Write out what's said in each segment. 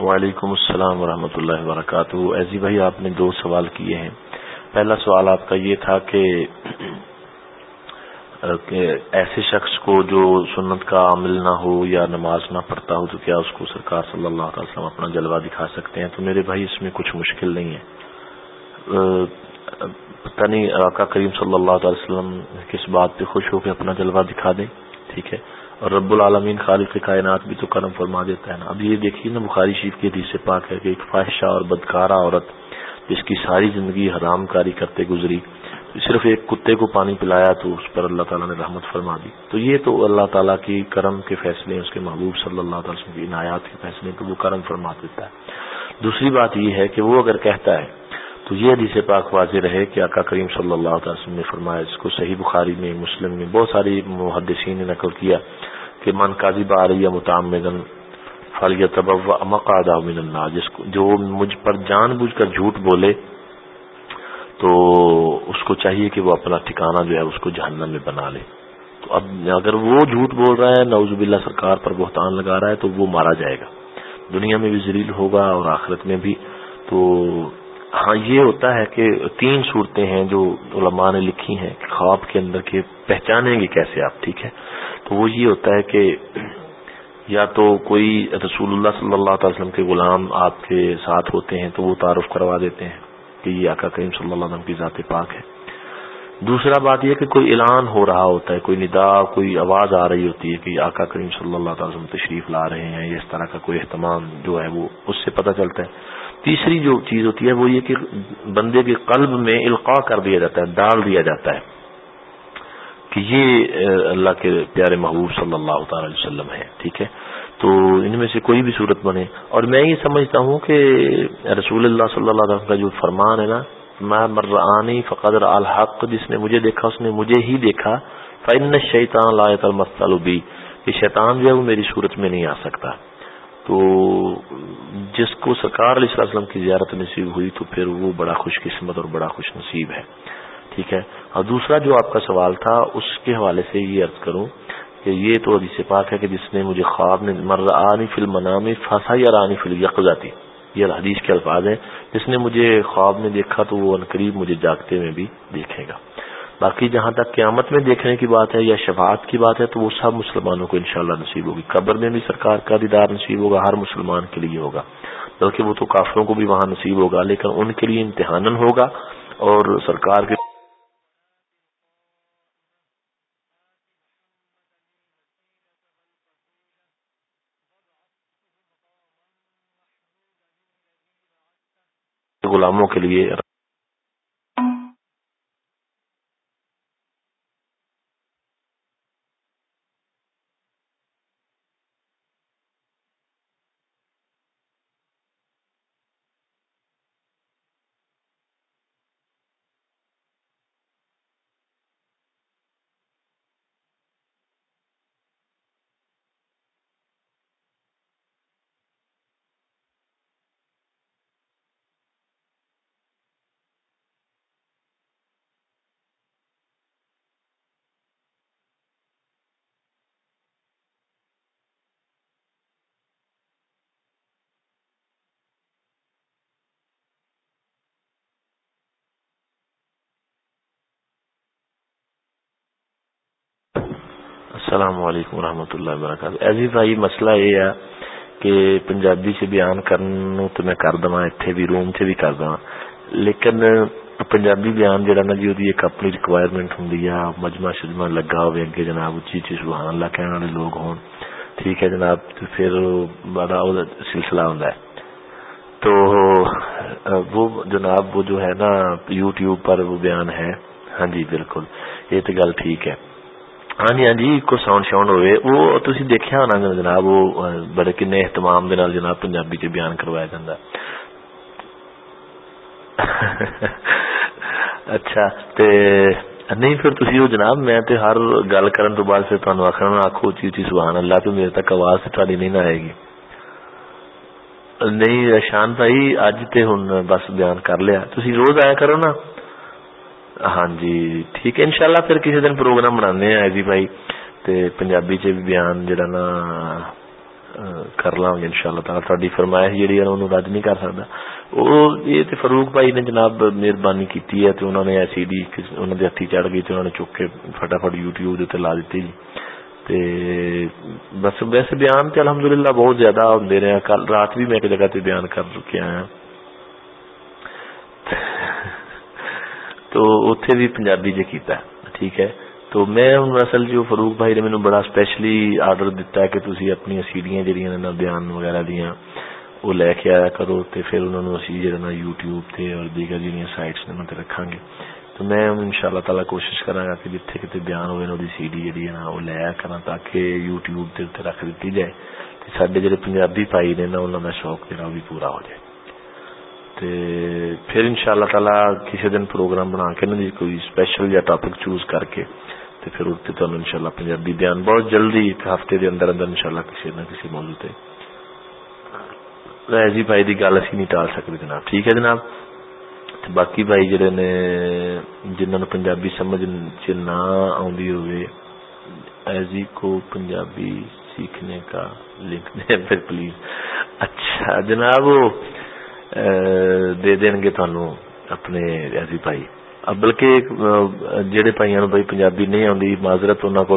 وعلیکم السلام ورحمۃ اللہ وبرکاتہ۔ ایسی بھائی، آپ نے دو سوال کیے ہیں۔ پہلا سوال آپ کا یہ تھا کہ کہ ایسے شخص کو جو سنت کا عمل نہ ہو یا نماز نہ پڑھتا ہو تو کیا اس کو سرکار صلی اللہ علیہ وسلم اپنا جلوہ دکھا سکتے ہیں؟ تو میرے بھائی، اس میں کچھ مشکل نہیں ہے۔ پتہ نہیں آقا کریم صلی اللہ علیہ وسلم کس بات پہ خوش ہو کے اپنا جلوہ دکھا دیں؟ ٹھیک ہے۔ اور رب العالمین خالق کائنات بھی تو کرم فرما دیتا ہے نا۔ اب یہ دیکھیے نا بخاری شریف کی حدیث پاک ہے کہ ایک فاحشہ اور بدکارہ عورت جس کی ساری زندگی حرام کاری کرتے گزری، صرف ایک کتے کو پانی پلایا تو اس پر اللہ تعالیٰ نے رحمت فرما دی۔ تو یہ تو اللہ تعالیٰ کی کرم کے فیصلے اس کے محبوب صلی اللہ تعالی وسلم کی عنایات کے فیصلے تو وہ کرم فرما دیتا ہے۔ دوسری بات یہ ہے کہ وہ اگر کہتا ہے تو یہ حدیث پاک واضح رہے کہ آقا کریم صلی اللہ تعالی وسلم نے فرمایا، اس کو صحیح بخاری میں، مسلم میں بہت ساری محدثین نے نقل کیا کہ من قاضی باری متعمدن فلی طب مقاد من اللہ جس کو جو مجھ پر جان بوجھ کر جھوٹ بولے، تو اس کو چاہیے کہ وہ اپنا ٹھکانہ جو ہے اس کو جہنم میں بنا لے۔ تو اب اگر وہ جھوٹ بول رہا ہے نوز باللہ سرکار پر بہتان لگا رہا ہے، تو وہ مارا جائے گا۔ دنیا میں بھی ذلیل ہوگا اور آخرت میں بھی۔ تو ہاں یہ ہوتا ہے کہ تین صورتیں ہیں جو علماء نے لکھی ہیں خواب کے اندر کے پہچانیں گے کیسے آپ، ٹھیک ہے؟ تو وہ یہ ہوتا ہے کہ یا تو کوئی رسول اللہ صلی اللہ تعالی وسلم کے غلام آپ کے ساتھ ہوتے ہیں تو وہ تعارف کروا دیتے ہیں کہ یہ آقا کریم صلی اللہ علیہ وسلم کی ذات پاک ہے۔ دوسرا بات یہ کہ کوئی اعلان ہو رہا ہوتا ہے، کوئی ندا، کوئی آواز آ رہی ہوتی ہے کہ آقا کریم صلی اللہ تعالی وسلم تشریف لا رہے ہیں اس طرح کا کوئی اہتمام جو ہے وہ، اس سے پتہ چلتا ہے۔ تیسری جو چیز ہوتی ہے وہ یہ کہ بندے کے قلب میں القاع کر دیا جاتا ہے، ڈال دیا جاتا ہے کہ یہ اللہ کے پیارے محبوب صلی اللہ تعالی علیہ وسلم ہے ٹھیک ہے؟ تو ان میں سے کوئی بھی صورت بنے۔ اور میں یہ سمجھتا ہوں کہ رسول اللہ صلی اللہ علیہ وسلم کا جو فرمان ہے نا میں مرانی فقدر الحق جس نے مجھے دیکھا، اس نے مجھے ہی دیکھا۔ فن شیطان لایت المسلوبی یہ شیطان جو ہے وہ میری صورت میں نہیں آ سکتا۔ تو جس کو سرکار علیہ وسلم کی زیارت نصیب ہوئی تو پھر وہ بڑا خوش قسمت اور بڑا خوش نصیب ہے۔ ٹھیک ہے؟ اور دوسرا جو آپ کا سوال تھا، اس کے حوالے سے یہ عرض کروں کہ یہ تو حدیث پاک ہے کہ جس نے مجھے خواب نے مر آنی فلم منامی پھنسا یا رانی فلم یقاتی یہ حدیث کے الفاظ ہیں۔ جس نے مجھے خواب میں دیکھا تو وہ قریب مجھے جاگتے میں بھی دیکھے گا۔ باقی جہاں تک قیامت میں دیکھنے کی بات ہے یا شفاعت کی بات ہے تو وہ سب مسلمانوں کو انشاءاللہ نصیب ہوگی۔ قبر میں بھی سرکار کا دیدار نصیب ہوگا، ہر مسلمان کے لیے ہوگا۔ بلکہ وہ تو کافروں کو بھی وہاں نصیب ہوگا، لیکن ان کے لیے امتحان ہوگا اور سرکار کے غلاموں کے لیے السلام علیکم ورحمۃ اللہ وبرکاتہ۔ ایسی بھائی، مسئلہ یہ ہے کہ پنجابی سے بیان کرنے تو میں کر دوا اتنے بھی روم سے بھی کر دوا لیکن پنجابی بیان جہاں نا جی وہ ایک اپنی ریکوائرمنٹ ہوں مجمع شجمع لگا ہوئے اگے جناب، اچھی اچھی سبحان اللہ کہنے والے لوگ ہون۔ ٹھیک ہے جناب پھر بڑا وہ سلسلہ ہوں تو وہ جناب، وہ جو ہے نا، یوٹیوب پر وہ بیان ہے۔ ہاں جی بالکل۔ یہ تو گل ٹھیک ہے۔ ہاں جی ہاں جی کو ساؤنڈ شاؤنڈ ہوئے۔ وہ تھی دیکھا ہونا جناب، وہ بڑے کن اہتمام دے نال جناب پنجابی چ بیان کروایا جاتا اچھا تے نہیں پھر تھی وہ جناب، میں تے ہر گل کرن تو بعد پھر تمہیں آخر آخو اچھی اچھی سبحان اللہ تو میرے تک آواز سے تاری نہیں نہ آئے گی۔ نہیں شان بھائی، اج تے ہن بس بیان کر لیا۔ تھی روز آیا کرو نا؟ ہاں جی ٹھیک ہے انشاءاللہ پھر کسی دن پروگرام بنا جی بھائی تے پنجابی چ بھی بیان جڑا نا کر لاں گے ان شاء اللہ تعالیٰ تھوڑی فرمائش جی رد نہیں کر سکتا وہ یہ فاروق بھائی نے جناب مہربانی کی ہے تو انہوں نے سی ڈی انہوں نے ہاتھی چڑھ گئی تو انہوں نے چک کے فٹافٹ یو ٹیوب لا دیتی جی تے بس ویسے بیان تے الحمدللہ بہت زیادہ ہوں رہے کل رات بھی میں ایک جگہ تے بیان کر کے آیا تو اتنے بھی پنجابی جی کیتا ہے، ٹھیک ہے؟ تو میں اصل جو فروخ بھائی نے مینو بڑا اسپیشلی آرڈر دتا ہے کہ تھی اپنی سیڑیاں جہاں بیان وغیرہ دیا وہ لے کے آیا کرو تے پھر انہوں نے اسی یوٹیوب تے اور دیگر جہاں سائٹس نے تے رکھا گے۔ تو میں ان شاء اللہ تعالی کوشش کرا گا کہ جتنے کتنے بیان ہوئے وہ سی ڈی جی ہے نا وہ لیا کرا تاکہ یوٹیوب تے اتنے رکھ دیتی جائے۔ تے جڑے پنجابی بھائی نے نا انہوں کا شوق جہاں وہ بھی پورا ہو جائے۔ تے پھر ان شاء اللہ تعالی کسی دن پروگرام بنا کے نا جی کوئی اسپیشل یا ٹاپک چوز کر کے تے پھر اتنے تمہیں ان شاء اللہ پنجابی بیان بہت جلدی ایک ہفتے دے اندر اندر ان شاء اللہ کسی نہ کسی موضوع تے ایسی بھائی کی گل اسی نہیں ٹال سکتے جناب ٹھیک ہے جناب باقی بھائی جڑے نے جنہوں نے پنجابی سمجھ چ نہ آدھی ہوئے ایزی کو پنجابی سیکھنے کا لنک دیں پھر پلیز اچھا جناب وہ دے دیں گے تھانوں اپنے ایزی بھائی بلکہ جہے بھائی بھائی پنجابی نہیں آتی معذرت انہوں کو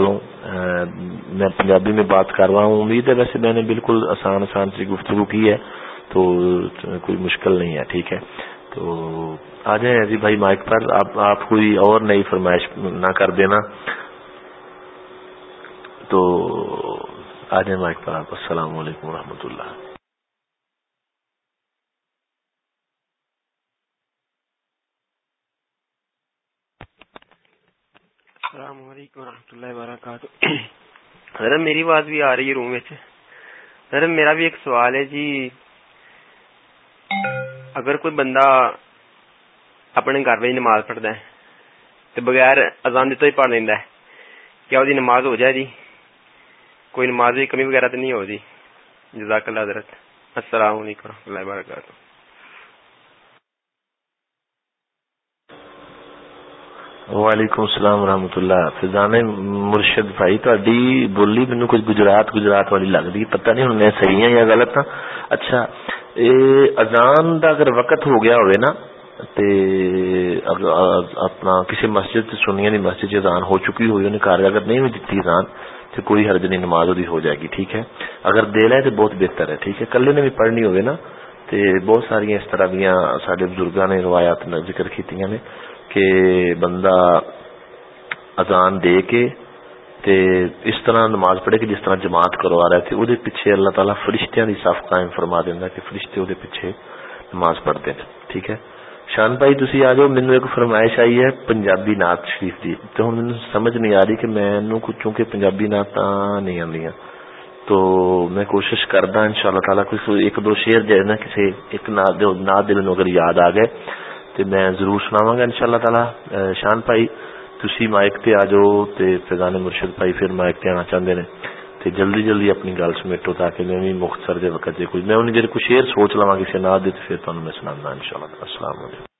میں پنجابی میں بات کر رہا ہوں امید ہے ویسے میں نے بالکل آسان آسان سی گفتگو کی ہے تو کوئی مشکل نہیں ہے ٹھیک ہے تو آ جائیں جی بھائی مائک پر آپ آپ کوئی اور نئی فرمائش نہ کر دینا تو آ جائیں مائک پر آپ السلام علیکم و اللہ السلام علیکم و رحمۃ اللہ وبرکاتہ۔ سر میری بات بھی آ رہی ہے روم سر میرا بھی ایک سوال ہے جی۔ اگر کوئی بندہ اپنے گھر میں نماز پڑھتا ہے تو بغیر اذان دیتا ہی پڑھ لینا ہے، کیا وہ نماز ہو جائے جی کوئی نماز کی کمی وغیرہ تو نہیں ہو جی جزاک اللہ حضرت۔ السلام علیکم و اللہ وبرکاتہ۔ وعلیکم السلام ورحمۃ اللہ۔ فضان مرشد بھائی تھی بولی مینو کچھ گجرات گجرات والی لگتی پتہ نہیں ہوں میں صحیح ہوں یا غلط ہاں۔ اچھا اذان دا اگر وقت ہو گیا ہوئے نا، تے اپنا کسی مسجد سنیا دی یعنی مسجد اذان ہو چکی ہوئی، انہیں کار اگر نہیں ہوئی دیتی اذان تو کوئی حرج نہیں، نماز دی ہو جائے گی، ٹھیک ہے؟ اگر دے لے تو بہت بہتر ہے، ٹھیک ہے؟ کلے نے بھی پڑھنی ہوئے نا، تے بہت ساری اس طرح دیا سارے بزرگاں نے روایات ذکر کیتیاں نے۔ کہ بندہ اذان دے کے تے اس طرح نماز پڑھے کہ جس طرح جماعت کروا رہے تھے وہ پیچھے اللہ تعالیٰ فرشتیاں دی صاف قائم فرما دینا کہ فرشتے وہ پیچھے نماز پڑھتے ہیں۔ ٹھیک ہے؟ شان بھائی تھی آ جاؤ مینو ایک فرمائش آئی ہے پنجابی نعت شریف کی تو ہوں مجھے سمجھ نہیں آ رہی کہ میں چونکہ پنجابی نعت نہیں آدی تو میں کوشش کردا ان شاء اللہ تعالیٰ کوئی ایک دو شیر جائے نا کسی ایک نعت دے مینو اگر یاد آ گئے۔ تو میں ضرور سناواں گا ان شاء اللہ تعالیٰ شان پائی تھی مائک تے آ تے فیضان مرشد بھائی پھر مائک تے آنا چاہتے ہیں تے جلدی جلدی اپنی گل سمیٹو تاکہ میں بھی مختصر دے وقت دے کچھ میں انہیں جڑے کچھ شعر سوچ لواں کسی نہ دے پھر تانوں میں سنا ان السلام علیکم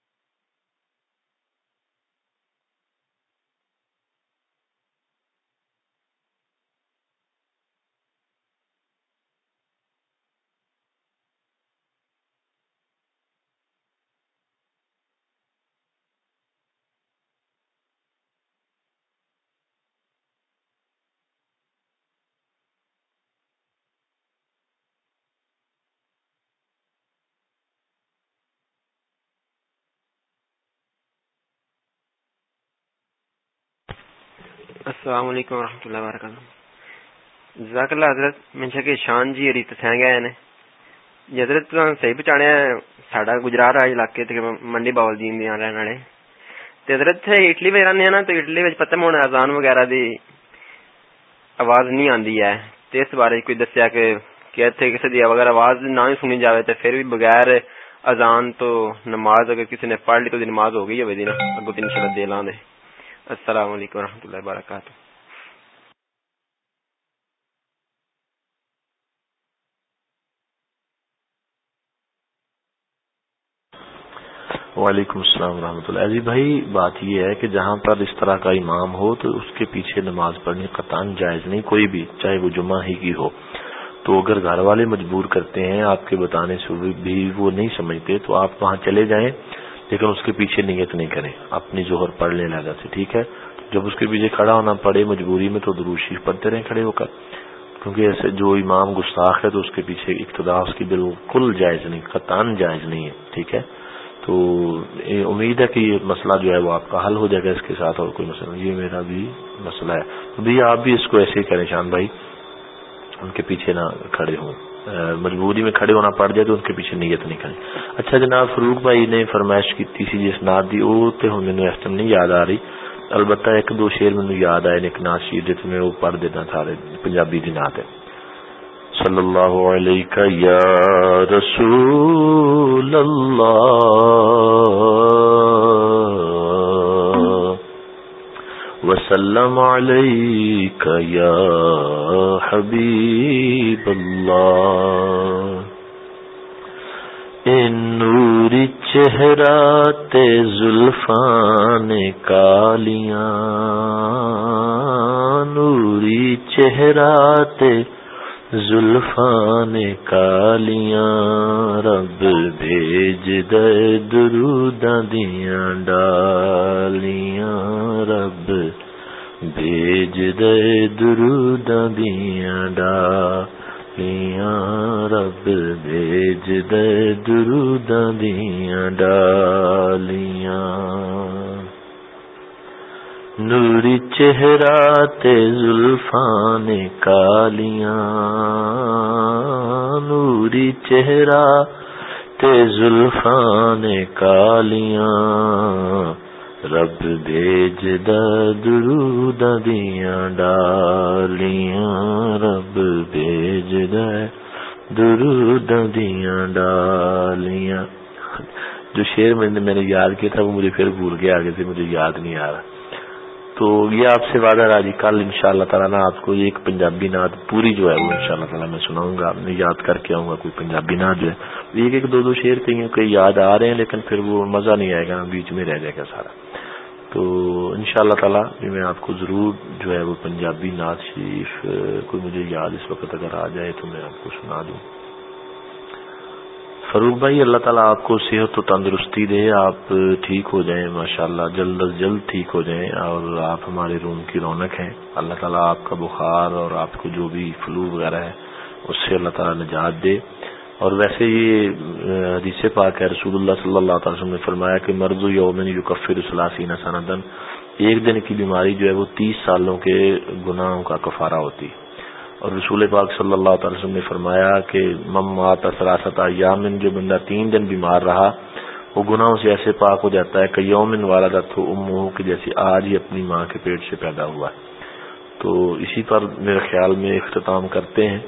السلام علیکم ورحمۃ اللہ وبرکاتہ۔ جزاک اللہ حضرت، میں کہ شان جی ریت سہ گئے نے۔ جی حضرت صحیح پہچانے ساڈا گجرات راج علاقے تے منڈی باول جی دین دیا رہن والے۔ تے حضرت اٹلی میں رہنے نا تو اٹلی وچ پتہ ہونا اذان وغیرہ دی آواز نہیں آندی ہے۔ تے اس بارے کوئی دسیا کہ کہ اتنے کسی دی اگر آواز نہ سنی جاوے، تے پھر بھی بغیر اذان تو نماز اگر کسی نے پڑھ لی تو نماز ہو گئی ہوے دی نا اگوں تین شبد دے لاں دے السلام علیکم و اللہ وبرکاتہ۔ وعلیکم السلام ورحمۃ اللہ۔ جی بھائی، بات یہ ہے کہ جہاں پر اس طرح کا امام ہو تو اس کے پیچھے نماز پڑھنی قطان جائز نہیں، کوئی بھی، چاہے وہ جمعہ ہی کی ہو۔ تو اگر گھر والے مجبور کرتے ہیں، آپ کے بتانے سے بھی وہ نہیں سمجھتے، تو آپ وہاں چلے جائیں۔ لیکن اس کے پیچھے نیت نہیں کریں۔ اپنی جوہر پڑھ لیں لہٰذا سے، ٹھیک ہے؟ جب اس کے پیچھے کھڑا ہونا پڑے مجبوری میں تو دروشی پڑھتے رہیں کھڑے ہو کر۔ کیونکہ ایسے جو امام گستاخ ہے تو اس کے پیچھے اقتدا اس کی بالکل جائز نہیں قطان جائز نہیں ہے، ٹھیک ہے؟ تو امید ہے کہ یہ مسئلہ جو ہے وہ آپ کا حل ہو جائے گا اس کے ساتھ اور کوئی مسئلہ یہ میرا بھی مسئلہ ہے۔ تو بھی آپ بھی اس کو ایسے ہی کریں، شان بھائی، ان کے پیچھے نہ کھڑے ہوں۔ مجبوری میں کھڑے ہونا پڑ جائے تو ان کے پیچھے نیت نہیں کریں اچھا جناب فروخ بھائی نے فرمائش کی تھی جس نات دی، وہ تو مینو اس ٹائم نہیں یاد آ رہی۔ البتہ ایک دو شیر مینو یاد آئے، ایک نات شیر جس میں وہ پڑھ دینا سارے پنجابی دی نات ہے۔ صلی اللہ علیہ یا رسول اللہ وسلم عليك يا حبيب الله. ان نور چہرہ تے زلفان کالیاں، نوری چہرہ تے زلفان کالیاں، رب بھیج دے دروداں دیاں ڈالیاں، رب بھیج دے دروداں دیاں ڈالیاں رب بھیج دے دروداں دیاں ڈالیاں نوری چہرہ تے زلفان کالیاں۔ نوری چہرہ تے زلفان کالیاں۔ رب بھیج درود دیاں ڈالیاں، رب بھیج درود دیاں ڈالیاں۔ جو شیر میں نے یاد کیا تھا، وہ مجھے پھر بھول گیا، آگے سے مجھے یاد نہیں آ رہا۔ تو یہ آپ سے وعدہ راجی کل ان شاء اللہ تعالیٰ نا آپ کو ایک پنجابی نعت پوری جو ہے، وہ ان شاء اللہ تعالیٰ میں سناؤں گا۔ میں یاد کر کے آؤں گا، کوئی پنجابی نعت جو ہے۔ ایک ایک دو دو شعر کہیں کئی یاد آ رہے ہیں، لیکن پھر وہ مزہ نہیں آئے گا، بیچ میں رہ جائے گا سارا۔ تو ان شاء اللہ تعالیٰ میں آپ کو ضرور جو ہے وہ پنجابی نعت شریف کوئی مجھے یاد اس وقت اگر آ جائے تو میں آپ کو سنا دوں۔ فروخ بھائی، اللہ تعالیٰ آپ کو صحت و تندرستی دے۔ آپ ٹھیک ہو جائیں ماشاء اللہ جلد از جلد ٹھیک ہو جائیں اور آپ ہمارے روم کی رونق ہیں۔ اللہ تعالیٰ آپ کا بخار اور آپ کو جو بھی فلو وغیرہ ہے، اس سے اللہ تعالیٰ نجات دے۔ اور ویسے یہ حدیث پاک ہے، رسول اللہ صلی اللہ تعالی وسلم نے فرمایا کہ مرض یومن یکفر سلاسین سندن ایک دن کی بیماری جو ہے وہ تیس سالوں کے گناہوں کا کفارہ ہوتی۔ ہے اور رسول پاک صلی اللہ تعالی وسلم نے فرمایا کہ مم سراست یامن جو بندہ تین دن بیمار رہا، وہ گناہوں سے ایسے پاک ہو جاتا ہے کہ یومن والا تو ام کہ جیسے آج ہی اپنی ماں کے پیٹ سے پیدا ہوا ہے۔ تو اسی پر میرے خیال میں اختتام کرتے ہیں۔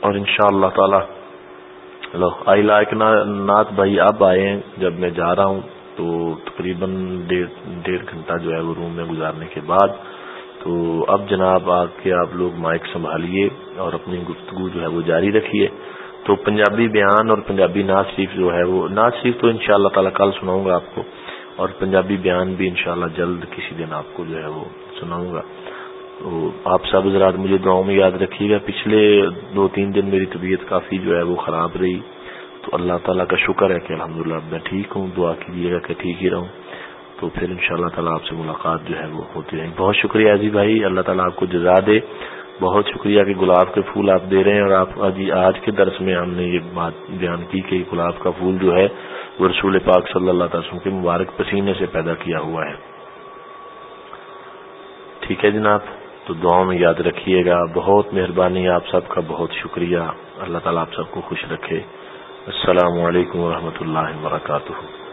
اور ان شاء اللہ تعالی ہلو، آئی لائک نات بھائی، اب آئے ہیں۔ جب میں جا رہا ہوں تو تقریباً ڈیڑھ گھنٹہ جو ہے وہ روم میں گزارنے کے بعد، تو اب جناب آ کے آپ لوگ مائک سنبھالیے اور اپنی گفتگو جو ہے وہ جاری رکھیے۔ تو پنجابی بیان اور پنجابی ناز شریف جو ہے وہ ناز شریف تو ان شاء اللہ تعالیٰ کل سناؤں گا آپ کو، اور پنجابی بیان بھی انشاءاللہ جلد کسی دن آپ کو جو ہے وہ سناؤں گا۔ تو آپ سب حضرات، مجھے دعاؤں میں یاد رکھیے گا، پچھلے دو تین دن میری طبیعت کافی جو ہے وہ خراب رہی۔ تو اللہ تعالیٰ کا شکر ہے کہ الحمدللہ میں ٹھیک ہوں، دعا کیجیے گا کہ ٹھیک ہی رہوں۔ تو پھر ان شاء اللہ تعالیٰ آپ سے ملاقات جو ہے وہ ہوتی رہے بہت شکریہ عزیز بھائی، اللہ تعالیٰ آپ کو جزا دے۔ بہت شکریہ کہ گلاب کے پھول آپ دے رہے ہیں۔ اور آپ جی، آج کے درس میں ہم نے یہ بات بیان کی کہ گلاب کا پھول جو ہے وہ رسول پاک صلی اللہ تعالی کے مبارک پسینے سے پیدا کیا ہوا ہے۔ ٹھیک ہے جناب۔ تو دعاؤں میں یاد رکھیے گا۔ بہت مہربانی آپ سب کا، بہت شکریہ۔ اللہ تعالیٰ آپ سب کو خوش رکھے۔ السلام علیکم ورحمۃ اللہ وبرکاتہ۔